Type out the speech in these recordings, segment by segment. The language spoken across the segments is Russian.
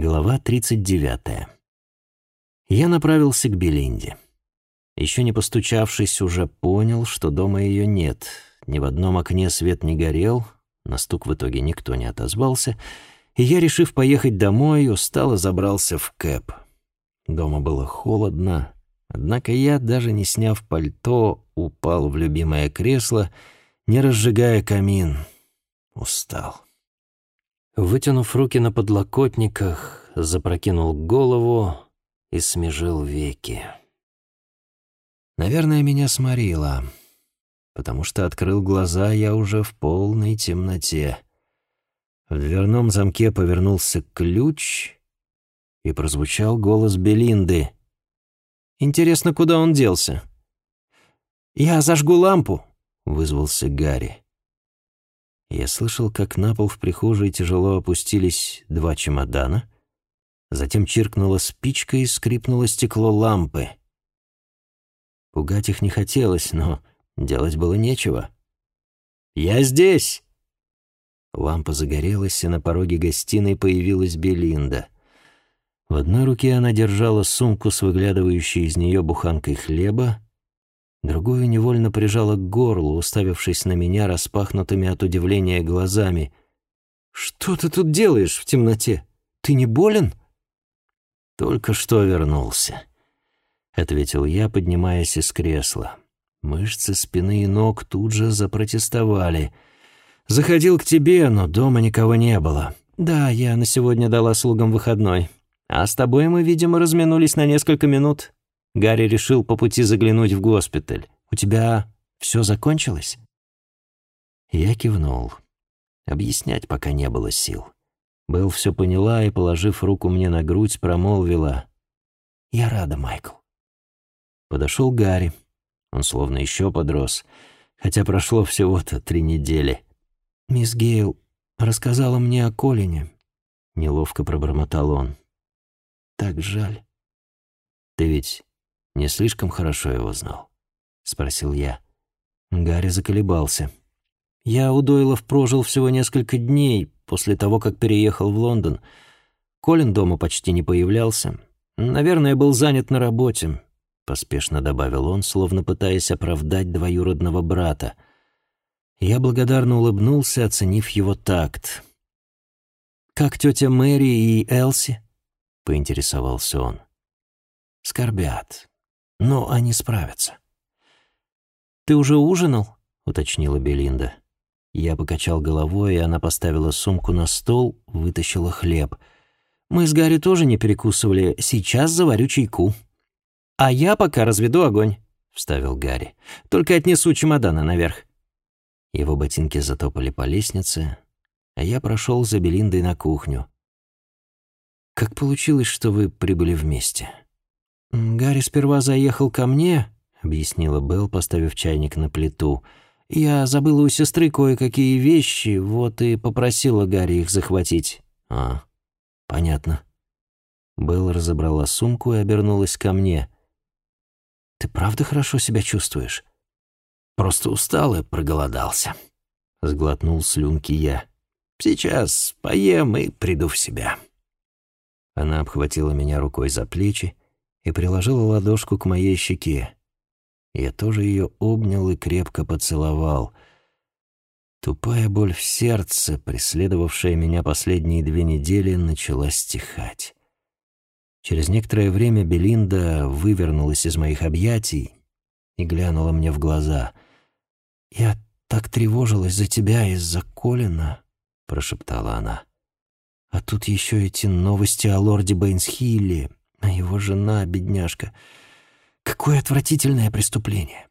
Глава 39. Я направился к Белинде. Еще не постучавшись, уже понял, что дома ее нет. Ни в одном окне свет не горел, на стук в итоге никто не отозвался, и я, решив поехать домой, устало забрался в кэп. Дома было холодно, однако я, даже не сняв пальто, упал в любимое кресло, не разжигая камин. Устал. Вытянув руки на подлокотниках, запрокинул голову и смежил веки. Наверное, меня сморило, потому что открыл глаза я уже в полной темноте. В дверном замке повернулся ключ, и прозвучал голос Белинды. «Интересно, куда он делся?» «Я зажгу лампу», — вызвался Гарри. Я слышал, как на пол в прихожей тяжело опустились два чемодана. Затем чиркнула спичка и скрипнуло стекло лампы. Пугать их не хотелось, но делать было нечего. «Я здесь!» Лампа загорелась, и на пороге гостиной появилась Белинда. В одной руке она держала сумку с выглядывающей из нее буханкой хлеба, Другую невольно прижала к горлу, уставившись на меня распахнутыми от удивления глазами. «Что ты тут делаешь в темноте? Ты не болен?» «Только что вернулся», — ответил я, поднимаясь из кресла. Мышцы спины и ног тут же запротестовали. «Заходил к тебе, но дома никого не было. Да, я на сегодня дала слугам выходной. А с тобой мы, видимо, разминулись на несколько минут. Гарри решил по пути заглянуть в госпиталь. «У тебя все закончилось?» Я кивнул. Объяснять пока не было сил. Белл все поняла и, положив руку мне на грудь, промолвила. «Я рада, Майкл». Подошел Гарри. Он словно еще подрос, хотя прошло всего-то три недели. «Мисс Гейл рассказала мне о Колине», — неловко пробормотал он. «Так жаль». «Ты ведь не слишком хорошо его знал?» — спросил я. Гарри заколебался. «Я у Дойлов прожил всего несколько дней после того, как переехал в Лондон. Колин дома почти не появлялся. Наверное, был занят на работе», — поспешно добавил он, словно пытаясь оправдать двоюродного брата. Я благодарно улыбнулся, оценив его такт. «Как тетя Мэри и Элси?» — поинтересовался он. «Скорбят но они справятся. «Ты уже ужинал?» — уточнила Белинда. Я покачал головой, и она поставила сумку на стол, вытащила хлеб. «Мы с Гарри тоже не перекусывали. Сейчас заварю чайку». «А я пока разведу огонь», — вставил Гарри. «Только отнесу чемоданы наверх». Его ботинки затопали по лестнице, а я прошел за Белиндой на кухню. «Как получилось, что вы прибыли вместе?» «Гарри сперва заехал ко мне», — объяснила Белл, поставив чайник на плиту. «Я забыла у сестры кое-какие вещи, вот и попросила Гарри их захватить». «А, понятно». Белл разобрала сумку и обернулась ко мне. «Ты правда хорошо себя чувствуешь?» «Просто устал и проголодался», — сглотнул слюнки я. «Сейчас поем и приду в себя». Она обхватила меня рукой за плечи, и приложила ладошку к моей щеке. Я тоже ее обнял и крепко поцеловал. Тупая боль в сердце, преследовавшая меня последние две недели, начала стихать. Через некоторое время Белинда вывернулась из моих объятий и глянула мне в глаза. «Я так тревожилась за тебя из-за Колина», — прошептала она. «А тут еще эти новости о лорде Бэйнсхилле. А его жена, бедняжка. Какое отвратительное преступление.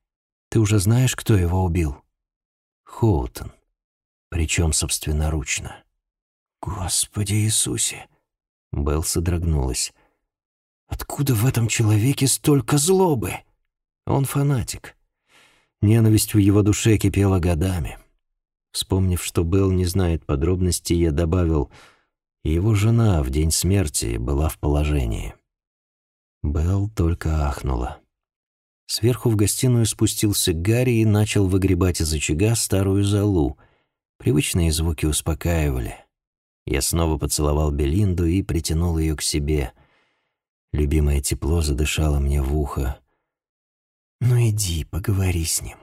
Ты уже знаешь, кто его убил? Хоутон. Причем собственноручно. Господи Иисусе. Белл содрогнулась. Откуда в этом человеке столько злобы? Он фанатик. Ненависть в его душе кипела годами. Вспомнив, что Белл не знает подробностей, я добавил, его жена в день смерти была в положении. Белл только ахнула. Сверху в гостиную спустился Гарри и начал выгребать из очага старую золу. Привычные звуки успокаивали. Я снова поцеловал Белинду и притянул ее к себе. Любимое тепло задышало мне в ухо. «Ну иди, поговори с ним.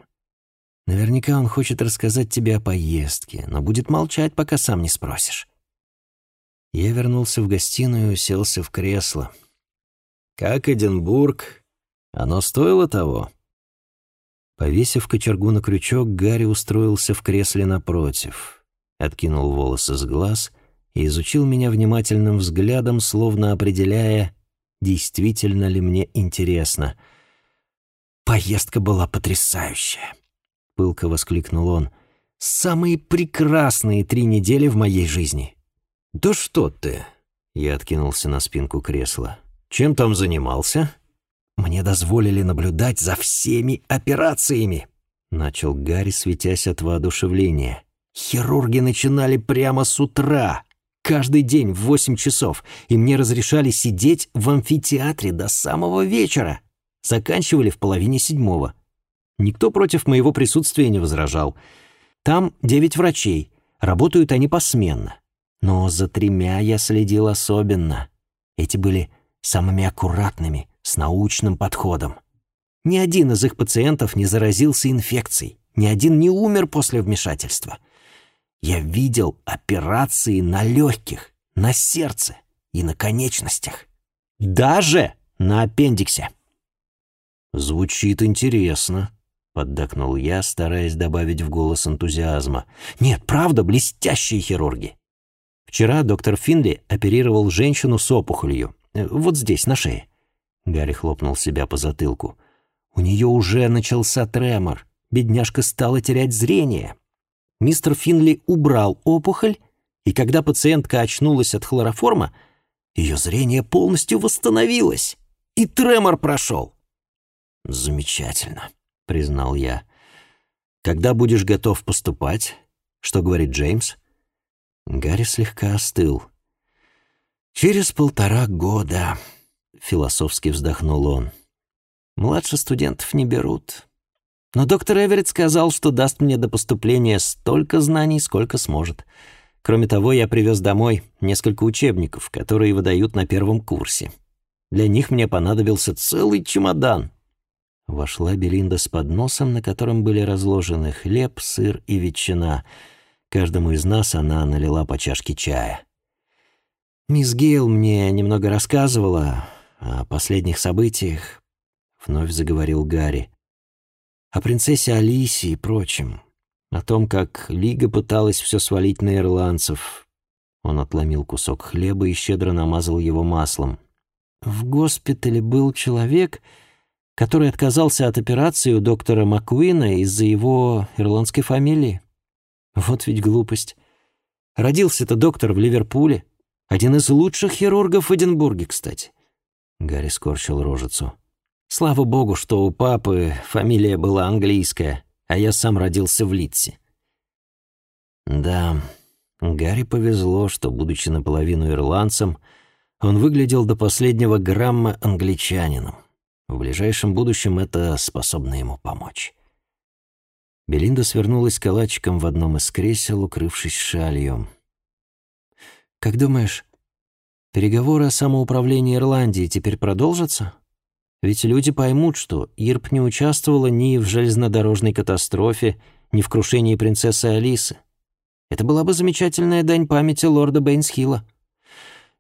Наверняка он хочет рассказать тебе о поездке, но будет молчать, пока сам не спросишь». Я вернулся в гостиную и уселся в кресло. «Как Эдинбург? Оно стоило того?» Повесив кочергу на крючок, Гарри устроился в кресле напротив, откинул волосы с глаз и изучил меня внимательным взглядом, словно определяя, действительно ли мне интересно. «Поездка была потрясающая!» — пылко воскликнул он. «Самые прекрасные три недели в моей жизни!» «Да что ты!» — я откинулся на спинку кресла. «Чем там занимался?» «Мне дозволили наблюдать за всеми операциями!» — начал Гарри, светясь от воодушевления. «Хирурги начинали прямо с утра, каждый день в восемь часов, и мне разрешали сидеть в амфитеатре до самого вечера. Заканчивали в половине седьмого. Никто против моего присутствия не возражал. Там девять врачей, работают они посменно. Но за тремя я следил особенно. Эти были самыми аккуратными, с научным подходом. Ни один из их пациентов не заразился инфекцией, ни один не умер после вмешательства. Я видел операции на легких, на сердце и на конечностях. Даже на аппендиксе. «Звучит интересно», — поддакнул я, стараясь добавить в голос энтузиазма. «Нет, правда, блестящие хирурги. Вчера доктор Финли оперировал женщину с опухолью, вот здесь, на шее. Гарри хлопнул себя по затылку. У нее уже начался тремор. Бедняжка стала терять зрение. Мистер Финли убрал опухоль, и когда пациентка очнулась от хлороформа, ее зрение полностью восстановилось, и тремор прошел. «Замечательно», — признал я. «Когда будешь готов поступать? Что говорит Джеймс?» Гарри слегка остыл. «Через полтора года», — философски вздохнул он. «Младше студентов не берут. Но доктор Эверетт сказал, что даст мне до поступления столько знаний, сколько сможет. Кроме того, я привез домой несколько учебников, которые выдают на первом курсе. Для них мне понадобился целый чемодан». Вошла Белинда с подносом, на котором были разложены хлеб, сыр и ветчина — Каждому из нас она налила по чашке чая. «Мисс Гейл мне немного рассказывала о последних событиях», — вновь заговорил Гарри. «О принцессе Алисе и прочем. О том, как Лига пыталась все свалить на ирландцев». Он отломил кусок хлеба и щедро намазал его маслом. «В госпитале был человек...» который отказался от операции у доктора Маккуина из-за его ирландской фамилии. Вот ведь глупость. Родился-то доктор в Ливерпуле. Один из лучших хирургов в Эдинбурге, кстати. Гарри скорчил рожицу. Слава богу, что у папы фамилия была английская, а я сам родился в Литсе. Да, Гарри повезло, что, будучи наполовину ирландцем, он выглядел до последнего грамма англичанином. В ближайшем будущем это способно ему помочь. Белинда свернулась калачиком в одном из кресел, укрывшись шалью. «Как думаешь, переговоры о самоуправлении Ирландии теперь продолжатся? Ведь люди поймут, что Ирп не участвовала ни в железнодорожной катастрофе, ни в крушении принцессы Алисы. Это была бы замечательная дань памяти лорда Бейнсхилла».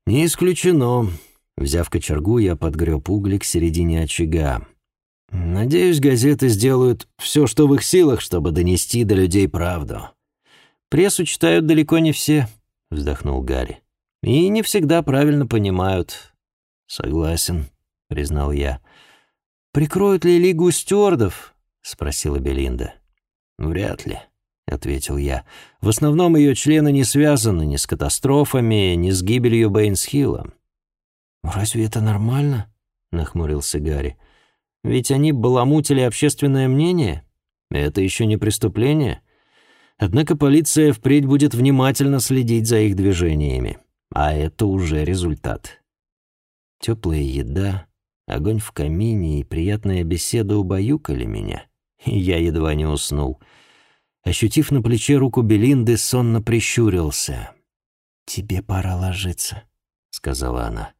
«Не исключено». Взяв кочергу, я подгреб угли к середине очага. Надеюсь, газеты сделают все, что в их силах, чтобы донести до людей правду. Прессу читают далеко не все, вздохнул Гарри. И не всегда правильно понимают. Согласен, признал я. Прикроют ли Лигу стюардов? спросила Белинда. Вряд ли, ответил я. В основном ее члены не связаны ни с катастрофами, ни с гибелью Бэйнсхилла. Разве это нормально? нахмурился Гарри. Ведь они баламутили общественное мнение. Это еще не преступление. Однако полиция впредь будет внимательно следить за их движениями. А это уже результат. Теплая еда, огонь в камине и приятная беседа убаюкали меня. Я едва не уснул. Ощутив на плече руку Белинды, сонно прищурился. «Тебе пора ложиться», — сказала она.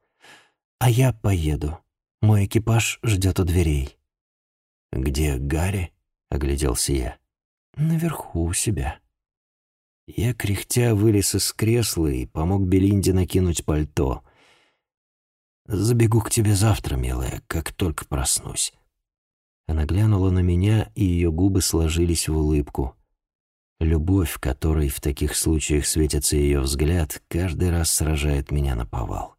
«А я поеду. Мой экипаж ждет у дверей». «Где Гарри?» — огляделся я. «Наверху у себя». Я, кряхтя, вылез из кресла и помог Белинде накинуть пальто. «Забегу к тебе завтра, милая, как только проснусь». Она глянула на меня, и ее губы сложились в улыбку. Любовь, которой в таких случаях светится ее взгляд, каждый раз сражает меня на повал.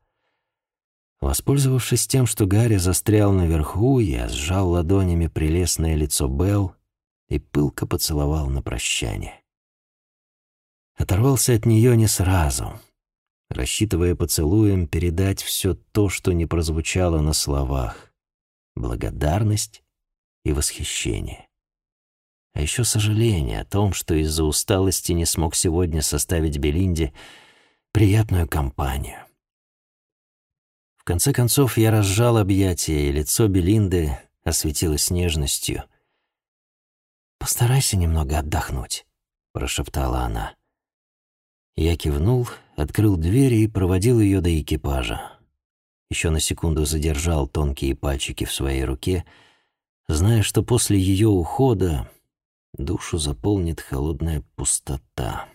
Воспользовавшись тем, что Гарри застрял наверху, я сжал ладонями прелестное лицо Белл и пылко поцеловал на прощание. Оторвался от нее не сразу, рассчитывая поцелуем передать все то, что не прозвучало на словах. Благодарность и восхищение. А еще сожаление о том, что из-за усталости не смог сегодня составить Белинде приятную компанию. В конце концов я разжал объятия, и лицо Белинды осветилось нежностью. «Постарайся немного отдохнуть», — прошептала она. Я кивнул, открыл дверь и проводил ее до экипажа. Еще на секунду задержал тонкие пальчики в своей руке, зная, что после ее ухода душу заполнит холодная пустота.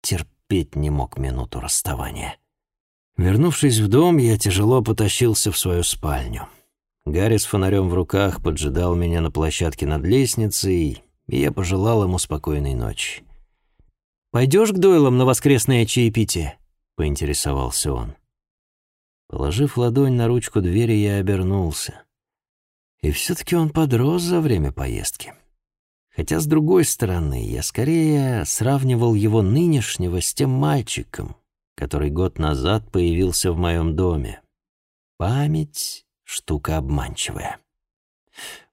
Терпеть не мог минуту расставания. Вернувшись в дом, я тяжело потащился в свою спальню. Гарри с фонарем в руках поджидал меня на площадке над лестницей, и я пожелал ему спокойной ночи. «Пойдешь к Дойлам на воскресное чаепитие?» — поинтересовался он. Положив ладонь на ручку двери, я обернулся. И все-таки он подрос за время поездки. Хотя, с другой стороны, я скорее сравнивал его нынешнего с тем мальчиком, который год назад появился в моем доме. Память — штука обманчивая.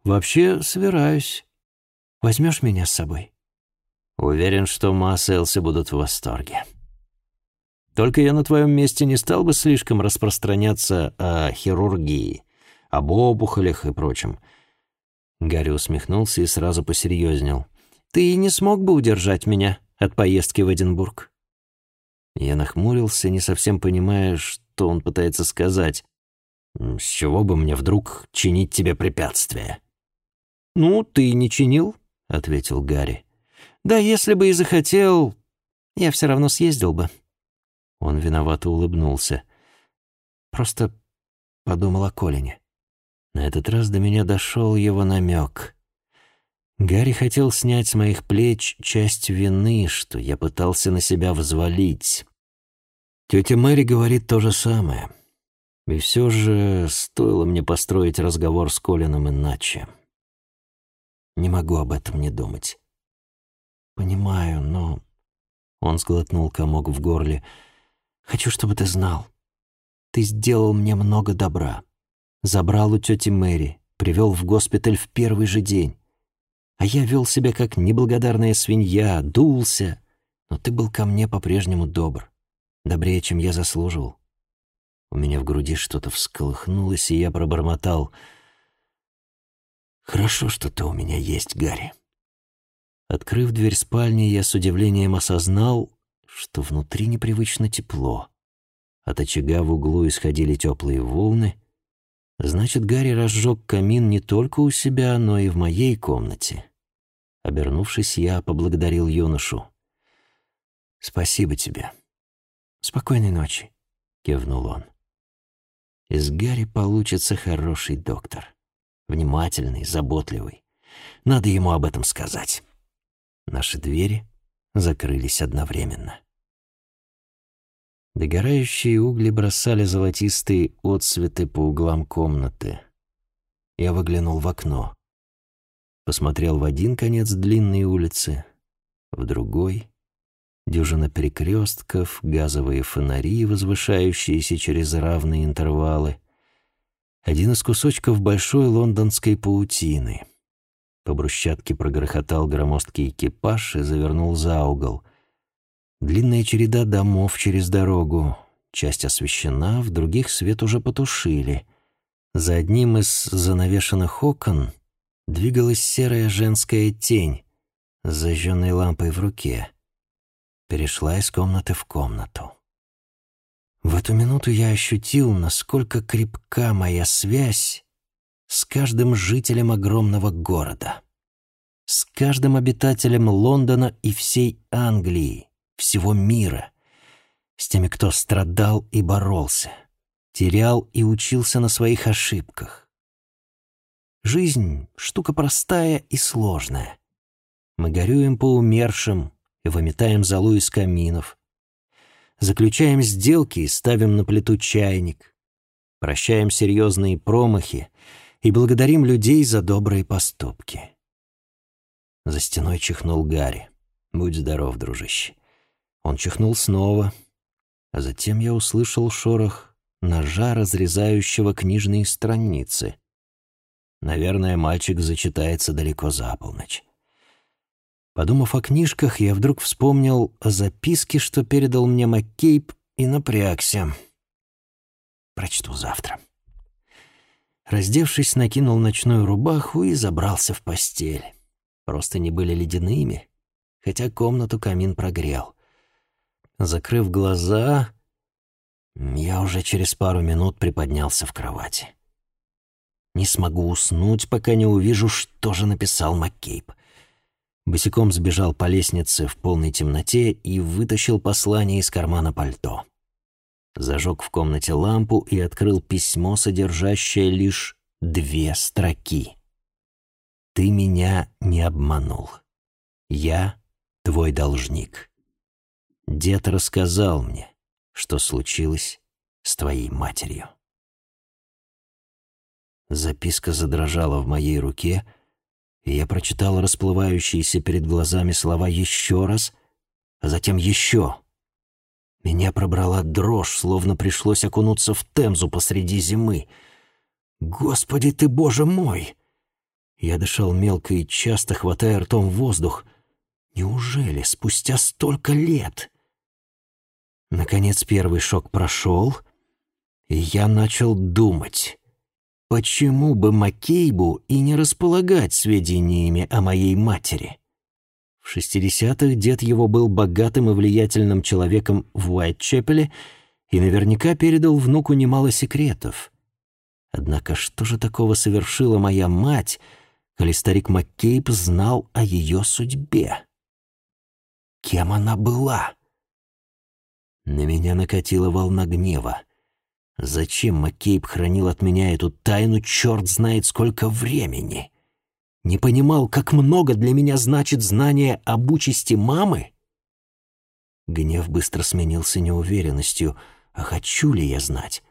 «Вообще, собираюсь. Возьмешь меня с собой?» Уверен, что Ма с Элси будут в восторге. Только я на твоем месте не стал бы слишком распространяться о хирургии, об опухолях и прочем. Гарри усмехнулся и сразу посерьезнел. «Ты не смог бы удержать меня от поездки в Эдинбург?» Я нахмурился, не совсем понимая, что он пытается сказать. «С чего бы мне вдруг чинить тебе препятствия?» «Ну, ты не чинил», — ответил Гарри. Да если бы и захотел, я все равно съездил бы. Он виновато улыбнулся. Просто подумал о Колине. На этот раз до меня дошел его намек. Гарри хотел снять с моих плеч часть вины, что я пытался на себя взвалить. Тетя Мэри говорит то же самое. И все же стоило мне построить разговор с Колином иначе. Не могу об этом не думать. «Понимаю, но...» Он сглотнул комок в горле. «Хочу, чтобы ты знал. Ты сделал мне много добра. Забрал у тети Мэри, привел в госпиталь в первый же день. А я вел себя как неблагодарная свинья, дулся. Но ты был ко мне по-прежнему добр. Добрее, чем я заслуживал. У меня в груди что-то всколыхнулось, и я пробормотал. «Хорошо, что ты у меня есть, Гарри». Открыв дверь спальни, я с удивлением осознал, что внутри непривычно тепло. От очага в углу исходили теплые волны. Значит, Гарри разжег камин не только у себя, но и в моей комнате. Обернувшись, я поблагодарил юношу. «Спасибо тебе». «Спокойной ночи», — кивнул он. Из Гарри получится хороший доктор. Внимательный, заботливый. Надо ему об этом сказать. Наши двери закрылись одновременно. Догорающие угли бросали золотистые отсветы по углам комнаты. Я выглянул в окно. Посмотрел в один конец длинной улицы, в другой — дюжина перекрестков, газовые фонари, возвышающиеся через равные интервалы. Один из кусочков большой лондонской паутины — по брусчатке прогрохотал громоздкий экипаж и завернул за угол. Длинная череда домов через дорогу. Часть освещена, в других свет уже потушили. За одним из занавешенных окон двигалась серая женская тень с зажженной лампой в руке. Перешла из комнаты в комнату. В эту минуту я ощутил, насколько крепка моя связь с каждым жителем огромного города, с каждым обитателем Лондона и всей Англии, всего мира, с теми, кто страдал и боролся, терял и учился на своих ошибках. Жизнь — штука простая и сложная. Мы горюем по умершим и выметаем золу из каминов, заключаем сделки и ставим на плиту чайник, прощаем серьезные промахи и благодарим людей за добрые поступки. За стеной чихнул Гарри. «Будь здоров, дружище». Он чихнул снова, а затем я услышал шорох ножа, разрезающего книжные страницы. Наверное, мальчик зачитается далеко за полночь. Подумав о книжках, я вдруг вспомнил о записке, что передал мне Маккейб, и напрягся. Прочту завтра. Раздевшись, накинул ночную рубаху и забрался в постель. Просто не были ледяными, хотя комнату камин прогрел. Закрыв глаза, я уже через пару минут приподнялся в кровати. Не смогу уснуть, пока не увижу, что же написал Маккейб — Босиком сбежал по лестнице в полной темноте и вытащил послание из кармана пальто. Зажег в комнате лампу и открыл письмо, содержащее лишь две строки. «Ты меня не обманул. Я твой должник. Дед рассказал мне, что случилось с твоей матерью». Записка задрожала в моей руке, и я прочитал расплывающиеся перед глазами слова еще раз, а затем еще. Меня пробрала дрожь, словно пришлось окунуться в Темзу посреди зимы. «Господи ты, Боже мой!» Я дышал мелко и часто, хватая ртом воздух. «Неужели спустя столько лет?» Наконец первый шок прошел, и я начал думать. Почему бы Маккейбу и не располагать сведениями о моей матери? В шестидесятых дед его был богатым и влиятельным человеком в Уайтчепеле и наверняка передал внуку немало секретов. Однако что же такого совершила моя мать, коли старик Маккейб знал о ее судьбе? Кем она была? На меня накатила волна гнева. Зачем Маккейб хранил от меня эту тайну, черт знает сколько времени? Не понимал, как много для меня значит знание об участи мамы? Гнев быстро сменился неуверенностью, а хочу ли я знать?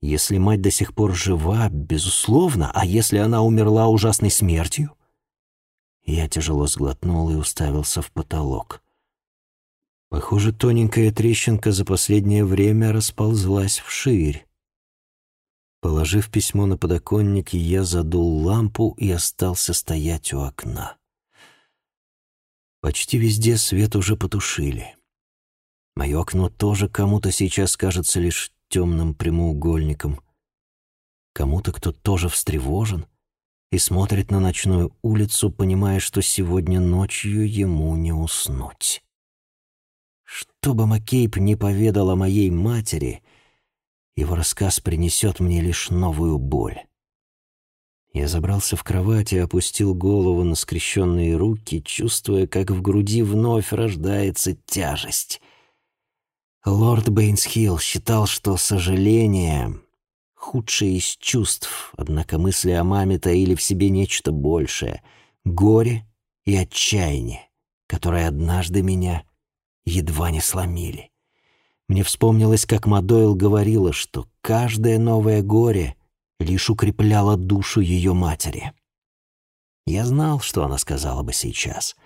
Если мать до сих пор жива, безусловно, а если она умерла ужасной смертью? Я тяжело сглотнул и уставился в потолок. Похоже, тоненькая трещинка за последнее время расползлась вширь. Положив письмо на подоконник, я задул лампу и остался стоять у окна. Почти везде свет уже потушили. Мое окно тоже кому-то сейчас кажется лишь темным прямоугольником. Кому-то, кто тоже встревожен и смотрит на ночную улицу, понимая, что сегодня ночью ему не уснуть. Что бы Маккейб не поведал о моей матери, его рассказ принесет мне лишь новую боль. Я забрался в кровать и опустил голову на скрещенные руки, чувствуя, как в груди вновь рождается тяжесть. Лорд Бейнсхилл считал, что сожаление — худшее из чувств, однако мысли о маме таили в себе нечто большее — горе и отчаяние, которое однажды меня едва не сломили. Мне вспомнилось, как Мадойл говорила, что каждое новое горе лишь укрепляло душу ее матери. Я знал, что она сказала бы сейчас.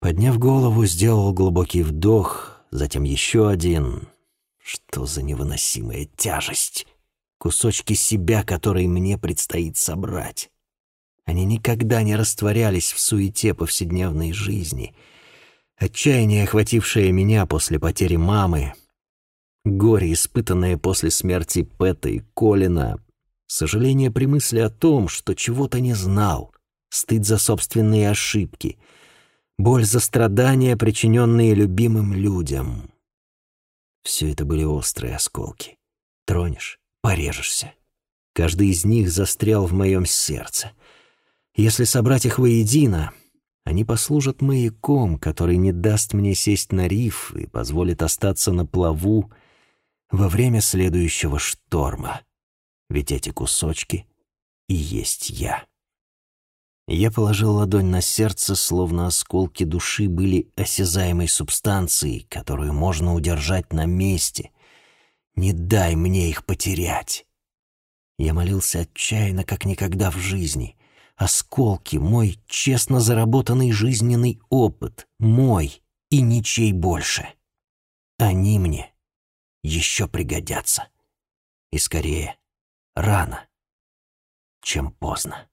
Подняв голову, сделал глубокий вдох, затем еще один. Что за невыносимая тяжесть! Кусочки себя, которые мне предстоит собрать. Они никогда не растворялись в суете повседневной жизни — Отчаяние, охватившее меня после потери мамы, горе, испытанное после смерти Пэта и Колина, сожаление при мысли о том, что чего-то не знал, стыд за собственные ошибки. боль за страдания, причиненные любимым людям. Все это были острые осколки. Тронешь — порежешься. Каждый из них застрял в моем сердце. Если собрать их воедино, они послужат маяком, который не даст мне сесть на риф и позволит остаться на плаву во время следующего шторма. Ведь эти кусочки и есть я. Я положил ладонь на сердце, словно осколки души были осязаемой субстанцией, которую можно удержать на месте. Не дай мне их потерять. Я молился отчаянно, как никогда в жизни. Осколки — мой честно заработанный жизненный опыт, мой и ничей больше. Они мне еще пригодятся. И скорее, рано, чем поздно.